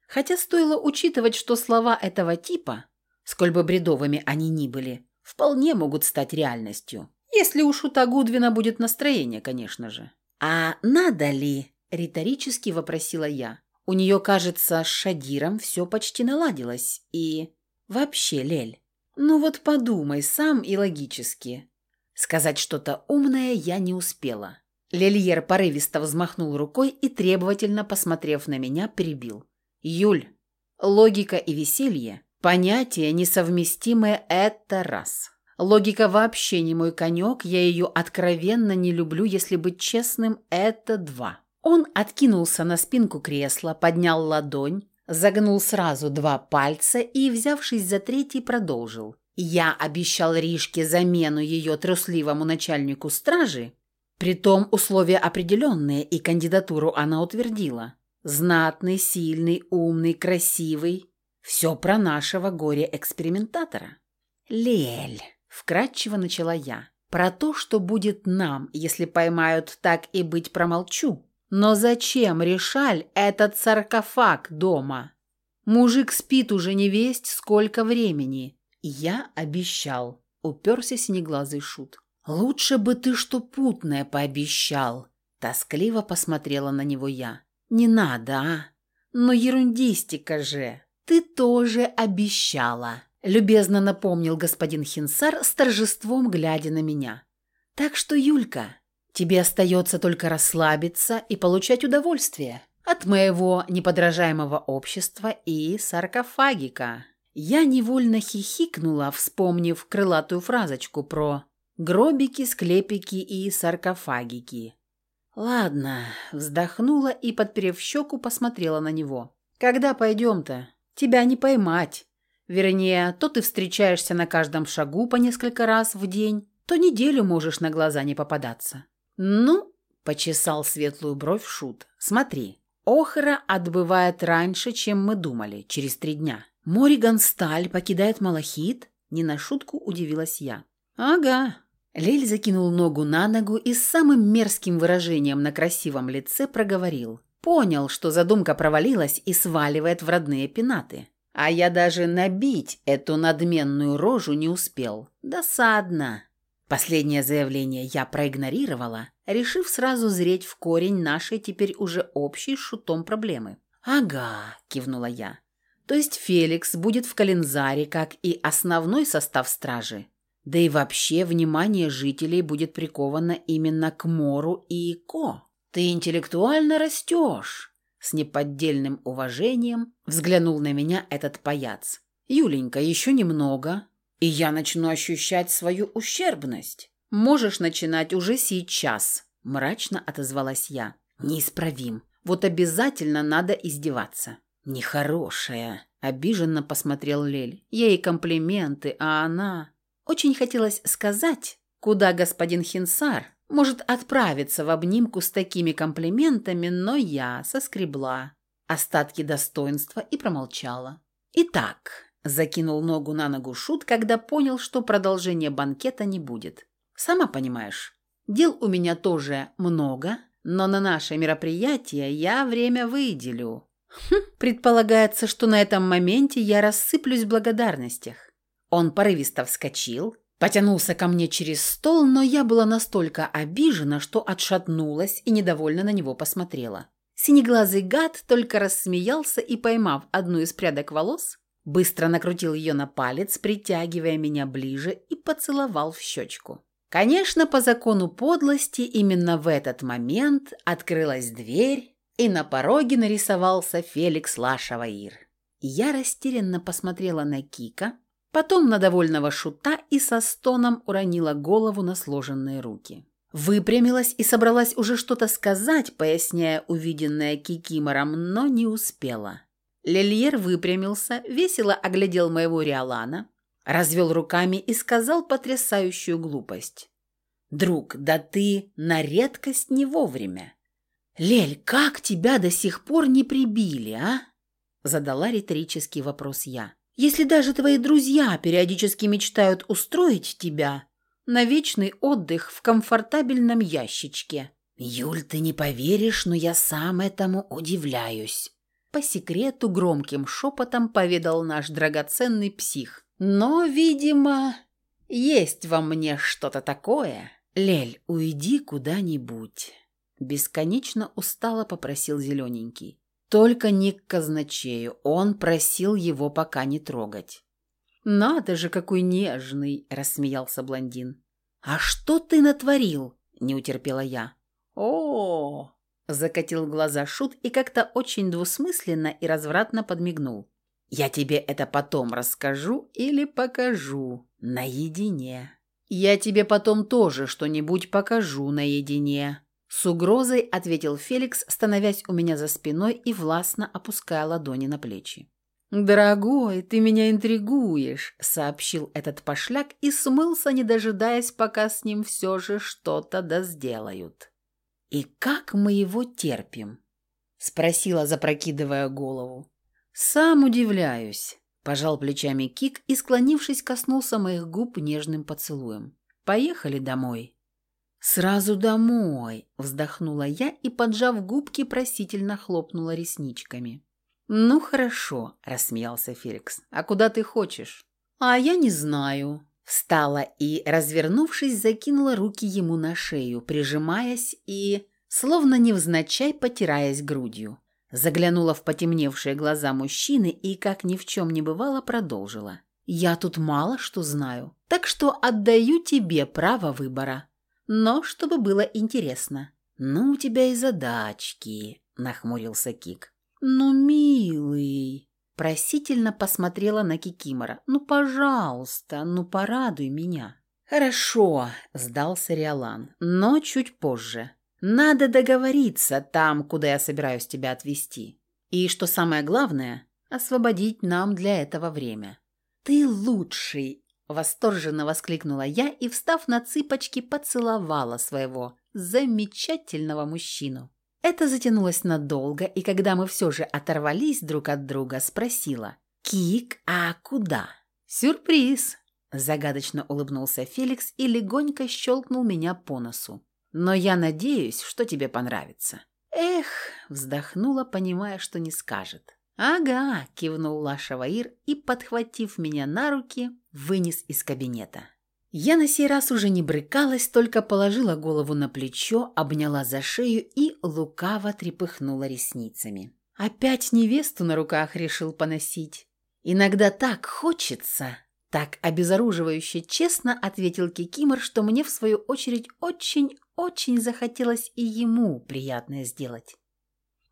Хотя стоило учитывать, что слова этого типа, сколь бы бредовыми они ни были, вполне могут стать реальностью. Если у шута Гудвина будет настроение, конечно же. «А надо ли?» – риторически вопросила я. У нее, кажется, с Шадиром все почти наладилось. И вообще, Лель, ну вот подумай сам и логически. Сказать что-то умное я не успела. Лельер порывисто взмахнул рукой и, требовательно посмотрев на меня, перебил. «Юль, логика и веселье – понятия, несовместимые это раз». Логика вообще не мой конек, я ее откровенно не люблю, если быть честным, это два. Он откинулся на спинку кресла, поднял ладонь, загнул сразу два пальца и, взявшись за третий, продолжил. Я обещал Ришке замену ее трусливому начальнику стражи, притом условия определенные, и кандидатуру она утвердила. Знатный, сильный, умный, красивый. Все про нашего горе-экспериментатора. Лель. Вкратчиво начала я. Про то, что будет нам, если поймают, так и быть промолчу. Но зачем решаль этот саркофаг дома? Мужик спит уже не весть сколько времени. Я обещал. Уперся синеглазый шут. Лучше бы ты что путное пообещал. Тоскливо посмотрела на него я. Не надо, а? Но ерундистика же. Ты тоже обещала. Любезно напомнил господин Хинсар с торжеством, глядя на меня. «Так что, Юлька, тебе остается только расслабиться и получать удовольствие от моего неподражаемого общества и саркофагика». Я невольно хихикнула, вспомнив крылатую фразочку про гробики, склепики и саркофагики. «Ладно», — вздохнула и, подперев щеку, посмотрела на него. «Когда пойдем-то? Тебя не поймать. Вернее, то ты встречаешься на каждом шагу по несколько раз в день, то неделю можешь на глаза не попадаться. Ну, почесал светлую бровь Шут. Смотри, Охра отбывает раньше, чем мы думали, через три дня. Мориган Сталь покидает Малахит? Не на шутку удивилась я. Ага. Лель закинул ногу на ногу и с самым мерзким выражением на красивом лице проговорил. Понял, что задумка провалилась и сваливает в родные пенаты. А я даже набить эту надменную рожу не успел. Досадно. Последнее заявление я проигнорировала, решив сразу зреть в корень нашей теперь уже общей шутом проблемы. «Ага», – кивнула я. «То есть Феликс будет в Калензаре, как и основной состав стражи. Да и вообще внимание жителей будет приковано именно к Мору и Ко. Ты интеллектуально растешь». С неподдельным уважением взглянул на меня этот паяц. «Юленька, еще немного, и я начну ощущать свою ущербность. Можешь начинать уже сейчас», – мрачно отозвалась я. «Неисправим. Вот обязательно надо издеваться». «Нехорошая», – обиженно посмотрел Лель. Ей комплименты, а она...» Очень хотелось сказать, куда господин Хинсар, может отправиться в обнимку с такими комплиментами, но я соскребла остатки достоинства и промолчала. «Итак», – закинул ногу на ногу Шут, когда понял, что продолжения банкета не будет. «Сама понимаешь, дел у меня тоже много, но на наше мероприятие я время выделю. Хм, предполагается, что на этом моменте я рассыплюсь в благодарностях». Он порывисто вскочил, Потянулся ко мне через стол, но я была настолько обижена, что отшатнулась и недовольно на него посмотрела. Синеглазый гад только рассмеялся и, поймав одну из прядок волос, быстро накрутил ее на палец, притягивая меня ближе и поцеловал в щечку. Конечно, по закону подлости именно в этот момент открылась дверь, и на пороге нарисовался Феликс Лашаваир. Я растерянно посмотрела на Кика, потом на довольного шута и со стоном уронила голову на сложенные руки. Выпрямилась и собралась уже что-то сказать, поясняя увиденное Кикимором, но не успела. Лельер выпрямился, весело оглядел моего Риолана, развел руками и сказал потрясающую глупость. «Друг, да ты на редкость не вовремя. Лель, как тебя до сих пор не прибили, а?» Задала риторический вопрос я. «Если даже твои друзья периодически мечтают устроить тебя на вечный отдых в комфортабельном ящичке». «Юль, ты не поверишь, но я сам этому удивляюсь», по секрету громким шепотом поведал наш драгоценный псих. «Но, видимо, есть во мне что-то такое. Лель, уйди куда-нибудь». Бесконечно устало попросил Зелененький. Только не к казначею, он просил его пока не трогать. «Надо же, какой нежный!» – рассмеялся блондин. «А что ты натворил?» – не утерпела я. «О, Закатил глаза Шут и как-то очень двусмысленно и развратно подмигнул. «Я тебе это потом расскажу или покажу наедине. Я тебе потом тоже что-нибудь покажу наедине». С угрозой ответил Феликс, становясь у меня за спиной и властно опуская ладони на плечи. «Дорогой, ты меня интригуешь», — сообщил этот пошляк и смылся, не дожидаясь, пока с ним все же что-то да сделают. «И как мы его терпим?» – спросила, запрокидывая голову. «Сам удивляюсь», – пожал плечами Кик и, склонившись, коснулся моих губ нежным поцелуем. «Поехали домой». «Сразу домой», – вздохнула я и, поджав губки, просительно хлопнула ресничками. «Ну хорошо», – рассмеялся Феликс. «А куда ты хочешь?» «А я не знаю», Встала и, развернувшись, закинула руки ему на шею, прижимаясь и, словно невзначай, потираясь грудью. Заглянула в потемневшие глаза мужчины и, как ни в чем не бывало, продолжила. «Я тут мало что знаю, так что отдаю тебе право выбора. Но чтобы было интересно». «Ну, у тебя и задачки», — нахмурился Кик. «Ну, милый», Просительно посмотрела на Кикимора. «Ну, пожалуйста, ну порадуй меня». «Хорошо», — сдался Риолан, — «но чуть позже. Надо договориться там, куда я собираюсь тебя отвезти. И, что самое главное, освободить нам для этого время». «Ты лучший!» — восторженно воскликнула я и, встав на цыпочки, поцеловала своего замечательного мужчину. Это затянулось надолго, и когда мы все же оторвались друг от друга, спросила «Кик, а куда?» «Сюрприз!» – загадочно улыбнулся Феликс и легонько щелкнул меня по носу. «Но я надеюсь, что тебе понравится». «Эх!» – вздохнула, понимая, что не скажет. «Ага!» – кивнул Лашаваир и, подхватив меня на руки, вынес из кабинета. Я на сей раз уже не брыкалась, только положила голову на плечо, обняла за шею и лукаво трепыхнула ресницами. Опять невесту на руках решил поносить. Иногда так хочется, так обезоруживающе честно ответил Кикимор, что мне в свою очередь очень-очень захотелось и ему приятное сделать.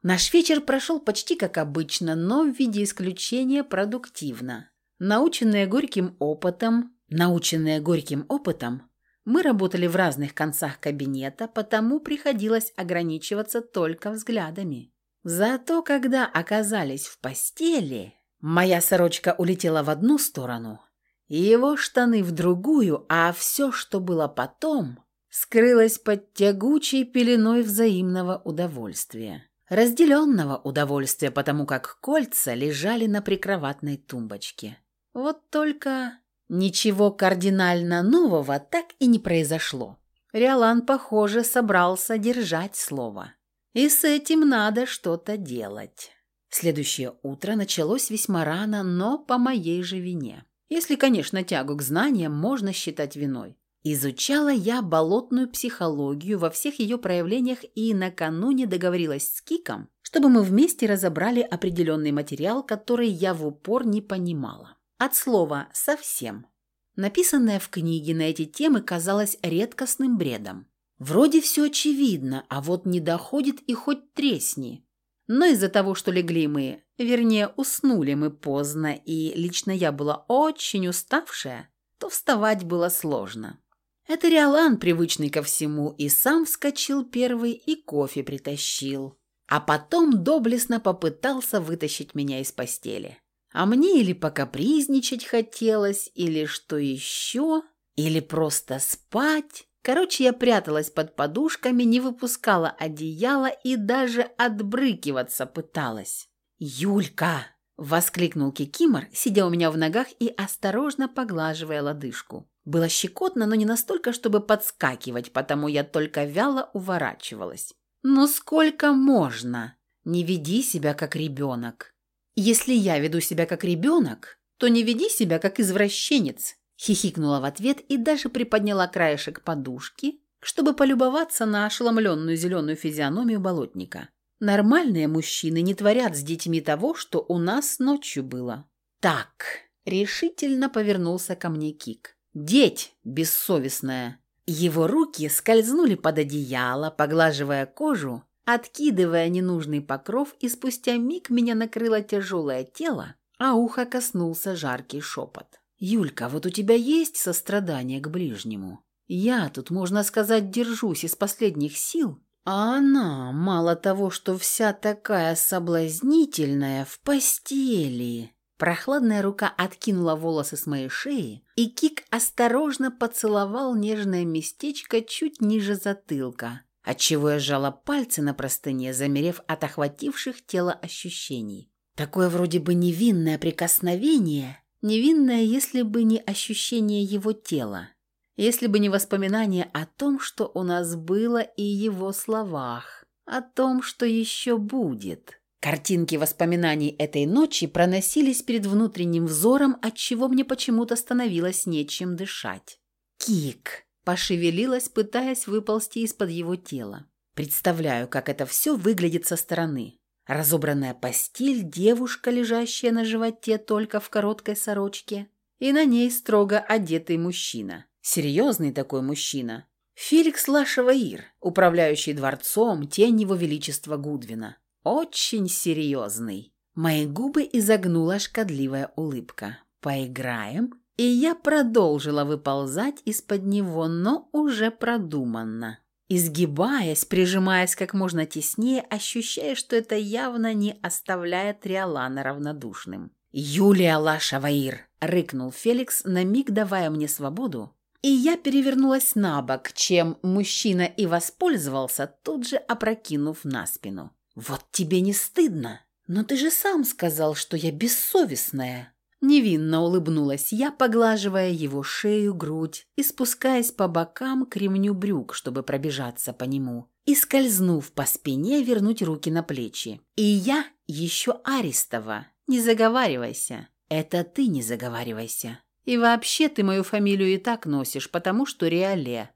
Наш вечер прошел почти как обычно, но в виде исключения продуктивно. Наученные горьким опытом, Наученные горьким опытом, мы работали в разных концах кабинета, потому приходилось ограничиваться только взглядами. Зато когда оказались в постели, моя сорочка улетела в одну сторону, его штаны в другую, а все, что было потом, скрылось под тягучей пеленой взаимного удовольствия. Разделенного удовольствия, потому как кольца лежали на прикроватной тумбочке. Вот только Ничего кардинально нового так и не произошло. Риолан, похоже, собрался держать слово. И с этим надо что-то делать. Следующее утро началось весьма рано, но по моей же вине. Если, конечно, тягу к знаниям можно считать виной. Изучала я болотную психологию во всех ее проявлениях и накануне договорилась с Киком, чтобы мы вместе разобрали определенный материал, который я в упор не понимала. От слова «совсем». Написанное в книге на эти темы казалось редкостным бредом. Вроде все очевидно, а вот не доходит и хоть тресни. Но из-за того, что легли мы, вернее, уснули мы поздно, и лично я была очень уставшая, то вставать было сложно. Это Риолан, привычный ко всему, и сам вскочил первый и кофе притащил. А потом доблестно попытался вытащить меня из постели. А мне или покапризничать хотелось, или что еще, или просто спать. Короче, я пряталась под подушками, не выпускала одеяла и даже отбрыкиваться пыталась. «Юлька!» – воскликнул Кикимор, сидя у меня в ногах и осторожно поглаживая лодыжку. Было щекотно, но не настолько, чтобы подскакивать, потому я только вяло уворачивалась. «Ну сколько можно? Не веди себя как ребенок!» «Если я веду себя как ребенок, то не веди себя как извращенец», хихикнула в ответ и даже приподняла краешек подушки, чтобы полюбоваться на ошеломленную зеленую физиономию болотника. Нормальные мужчины не творят с детьми того, что у нас ночью было. «Так», — решительно повернулся ко мне Кик. «Деть бессовестная». Его руки скользнули под одеяло, поглаживая кожу, откидывая ненужный покров, и спустя миг меня накрыло тяжелое тело, а ухо коснулся жаркий шепот. «Юлька, вот у тебя есть сострадание к ближнему? Я тут, можно сказать, держусь из последних сил, а она, мало того, что вся такая соблазнительная, в постели». Прохладная рука откинула волосы с моей шеи, и Кик осторожно поцеловал нежное местечко чуть ниже затылка, отчего я сжала пальцы на простыне, замерев от охвативших тело ощущений. Такое вроде бы невинное прикосновение, невинное, если бы не ощущение его тела, если бы не воспоминание о том, что у нас было, и его словах, о том, что еще будет. Картинки воспоминаний этой ночи проносились перед внутренним взором, отчего мне почему-то становилось нечем дышать. «Кик!» Пошевелилась, пытаясь выползти из-под его тела. Представляю, как это все выглядит со стороны. Разобранная постель, девушка, лежащая на животе только в короткой сорочке, и на ней строго одетый мужчина. Серьезный такой мужчина. Феликс Лашаваир, управляющий дворцом, тень его величества Гудвина. Очень серьезный. Мои губы изогнула шкодливая улыбка. «Поиграем?» И я продолжила выползать из-под него, но уже продуманно. Изгибаясь, прижимаясь как можно теснее, ощущая, что это явно не оставляет Риолана равнодушным. «Юлия Лашаваир!» – рыкнул Феликс, на миг давая мне свободу, и я перевернулась на бок, чем мужчина и воспользовался, тут же опрокинув на спину. «Вот тебе не стыдно? Но ты же сам сказал, что я бессовестная!» Невинно улыбнулась я, поглаживая его шею, грудь и спускаясь по бокам к ремню брюк, чтобы пробежаться по нему, и, скользнув по спине, вернуть руки на плечи. «И я еще Арестова. Не заговаривайся. Это ты не заговаривайся. И вообще ты мою фамилию и так носишь, потому что Реале».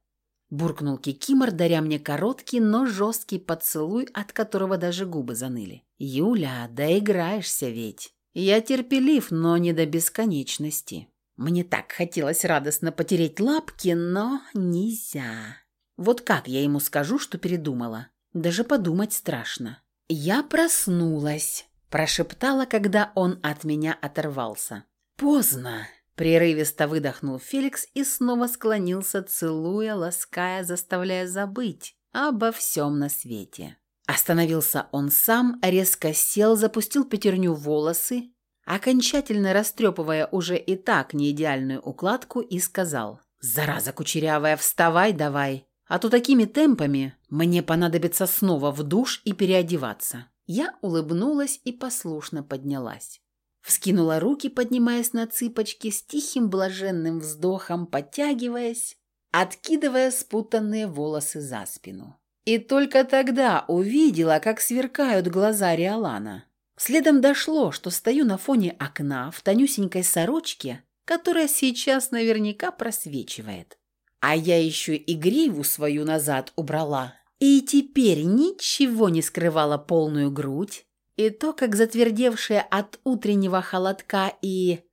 Буркнул Кикимор, даря мне короткий, но жесткий поцелуй, от которого даже губы заныли. «Юля, доиграешься ведь». Я терпелив, но не до бесконечности. Мне так хотелось радостно потереть лапки, но нельзя. Вот как я ему скажу, что передумала? Даже подумать страшно. Я проснулась, прошептала, когда он от меня оторвался. Поздно. Прерывисто выдохнул Феликс и снова склонился, целуя, лаская, заставляя забыть обо всем на свете. Остановился он сам, резко сел, запустил пятерню в волосы, окончательно растрепывая уже и так неидеальную укладку, и сказал «Зараза кучерявая, вставай давай, а то такими темпами мне понадобится снова в душ и переодеваться». Я улыбнулась и послушно поднялась. Вскинула руки, поднимаясь на цыпочки, с тихим блаженным вздохом, подтягиваясь, откидывая спутанные волосы за спину. И только тогда увидела, как сверкают глаза Риолана. Следом дошло, что стою на фоне окна в тонюсенькой сорочке, которая сейчас наверняка просвечивает. А я еще и гриву свою назад убрала. И теперь ничего не скрывала полную грудь, и то, как затвердевшая от утреннего холодка и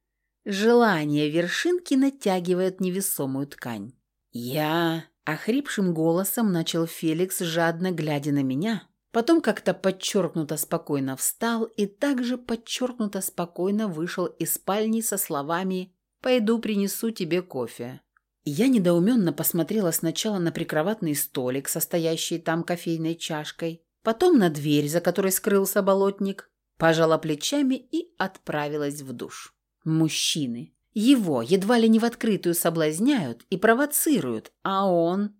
желание вершинки натягивает невесомую ткань. Я Охрипшим голосом начал Феликс, жадно глядя на меня. Потом как-то подчеркнуто спокойно встал и также подчеркнуто спокойно вышел из спальни со словами «Пойду принесу тебе кофе». Я недоуменно посмотрела сначала на прикроватный столик, состоящий там кофейной чашкой, потом на дверь, за которой скрылся болотник, пожала плечами и отправилась в душ. Мужчины. Его едва ли не в открытую соблазняют и провоцируют, а он...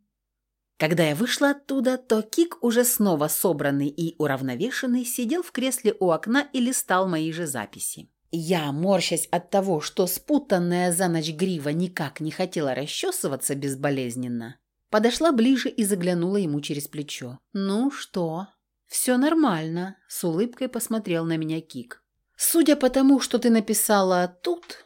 Когда я вышла оттуда, то Кик, уже снова собранный и уравновешенный, сидел в кресле у окна и листал мои же записи. Я, морщась от того, что спутанная за ночь грива никак не хотела расчесываться безболезненно, подошла ближе и заглянула ему через плечо. «Ну что?» «Все нормально», — с улыбкой посмотрел на меня Кик. «Судя по тому, что ты написала тут...»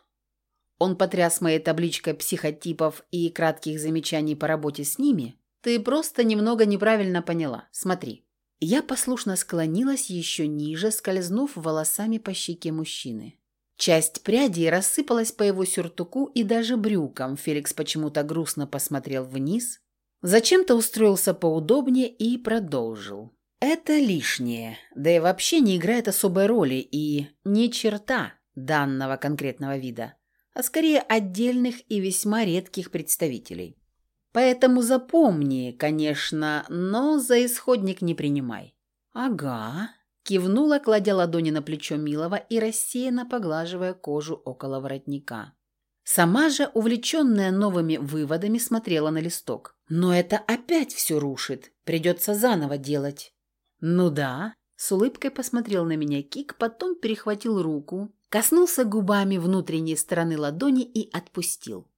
Он потряс моей табличкой психотипов и кратких замечаний по работе с ними. «Ты просто немного неправильно поняла. Смотри». Я послушно склонилась еще ниже, скользнув волосами по щеке мужчины. Часть прядей рассыпалась по его сюртуку и даже брюкам. Феликс почему-то грустно посмотрел вниз, зачем-то устроился поудобнее и продолжил. «Это лишнее, да и вообще не играет особой роли и не черта данного конкретного вида, а скорее отдельных и весьма редких представителей. Поэтому запомни, конечно, но за исходник не принимай». «Ага», – кивнула, кладя ладони на плечо Милова и рассеянно поглаживая кожу около воротника. Сама же, увлеченная новыми выводами, смотрела на листок. «Но это опять все рушит. Придется заново делать». «Ну да», – с улыбкой посмотрел на меня Кик, потом перехватил руку, коснулся губами внутренней стороны ладони и отпустил.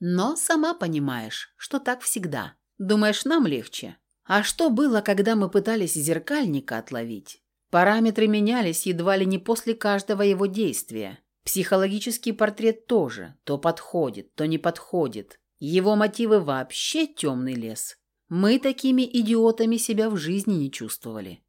Но сама понимаешь, что так всегда. Думаешь, нам легче? А что было, когда мы пытались зеркальника отловить? Параметры менялись едва ли не после каждого его действия. Психологический портрет тоже. То подходит, то не подходит. Его мотивы вообще темный лес. Мы такими идиотами себя в жизни не чувствовали.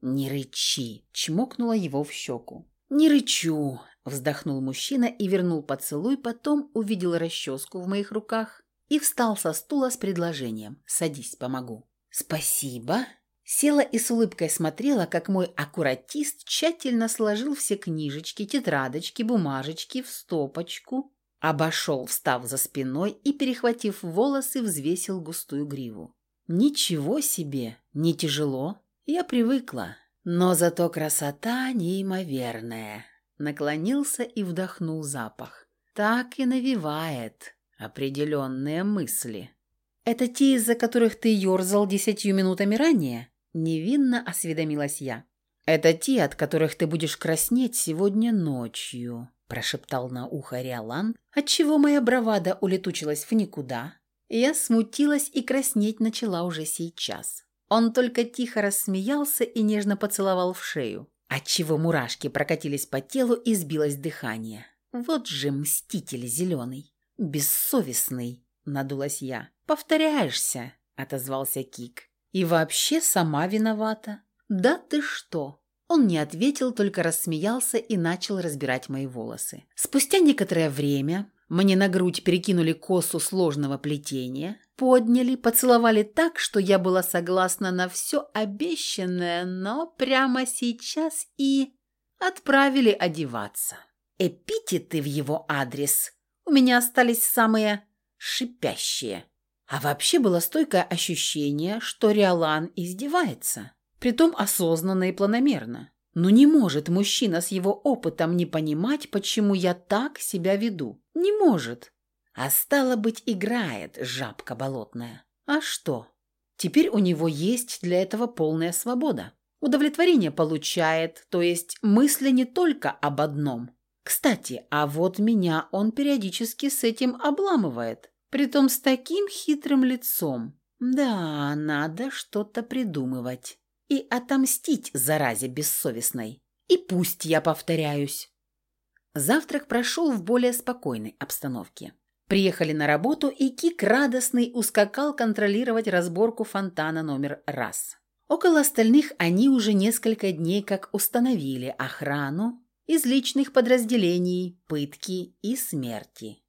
«Не рычи!» – чмокнула его в щеку. «Не рычу!» Вздохнул мужчина и вернул поцелуй, потом увидел расческу в моих руках и встал со стула с предложением «Садись, помогу». «Спасибо». Села и с улыбкой смотрела, как мой аккуратист тщательно сложил все книжечки, тетрадочки, бумажечки в стопочку, обошел, встав за спиной и, перехватив волосы, взвесил густую гриву. «Ничего себе! Не тяжело. Я привыкла. Но зато красота неимоверная». Наклонился и вдохнул запах. Так и навевает определенные мысли. «Это те, из-за которых ты ерзал десятью минутами ранее?» Невинно осведомилась я. «Это те, от которых ты будешь краснеть сегодня ночью», прошептал на ухо Риолан, отчего моя бравада улетучилась в никуда. Я смутилась и краснеть начала уже сейчас. Он только тихо рассмеялся и нежно поцеловал в шею отчего мурашки прокатились по телу и сбилось дыхание. Вот же мститель зеленый, бессовестный, надулась я. Повторяешься, отозвался Кик. И вообще сама виновата. Да ты что? Он не ответил, только рассмеялся и начал разбирать мои волосы. Спустя некоторое время мне на грудь перекинули косу сложного плетения, подняли, поцеловали так, что я была согласна на все обещанное, но прямо сейчас и отправили одеваться. Эпитеты в его адрес у меня остались самые шипящие. А вообще было стойкое ощущение, что Риолан издевается, притом осознанно и планомерно. Но не может мужчина с его опытом не понимать, почему я так себя веду. Не может. А стало быть, играет жабка болотная. А что? Теперь у него есть для этого полная свобода. Удовлетворение получает, то есть мысли не только об одном. Кстати, а вот меня он периодически с этим обламывает. Притом с таким хитрым лицом. Да, надо что-то придумывать и отомстить заразе бессовестной. И пусть я повторяюсь. Завтрак прошел в более спокойной обстановке. Приехали на работу, и Кик радостный ускакал контролировать разборку фонтана номер раз. Около остальных они уже несколько дней как установили охрану из личных подразделений, пытки и смерти.